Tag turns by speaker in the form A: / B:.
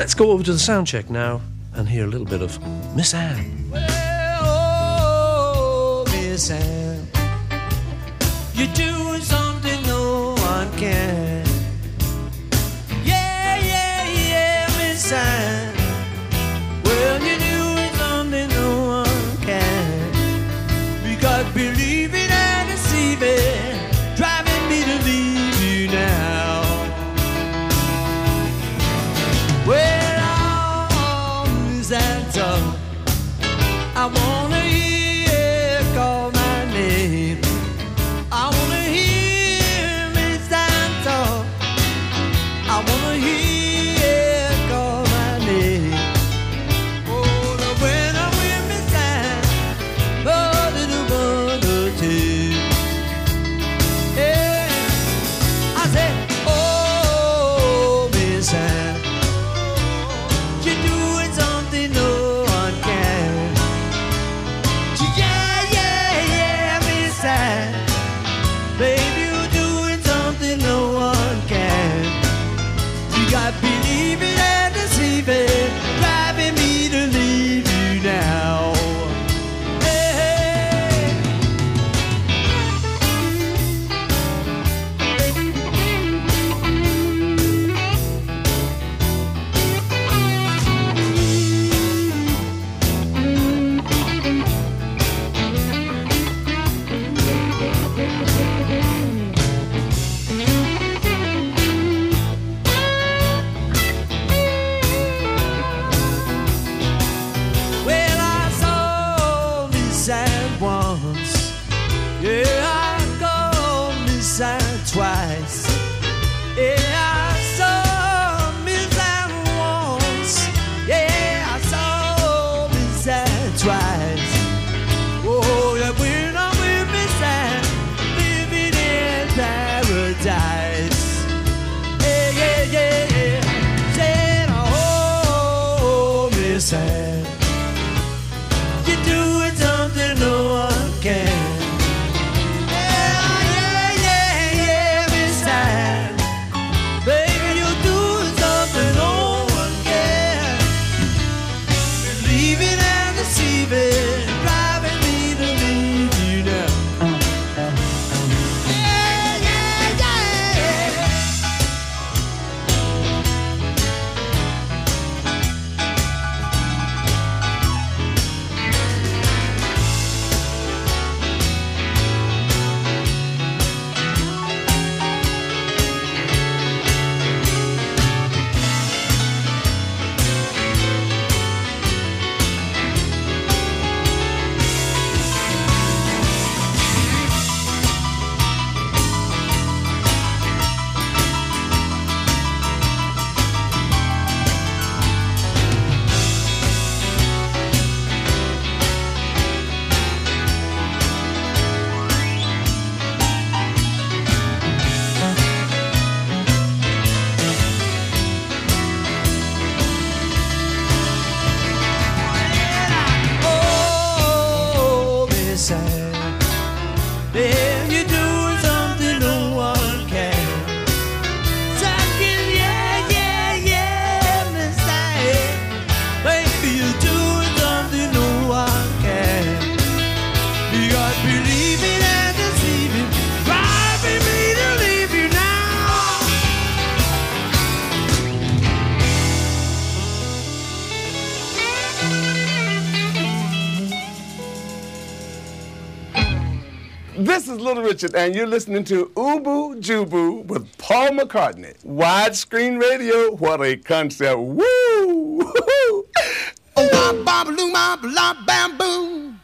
A: Let's go over to the sound check now and hear a little bit of Miss Anne.
B: Well, oh, Miss Anne, you're doing something no one can. I wanna twice. Yeah. try
C: This is Little Richard, and you're listening to Oobu Joobu with Paul McCartney. Widescreen radio, what a concept. Woo!
D: Oh, bam, bam, bam, bam, bam, bam,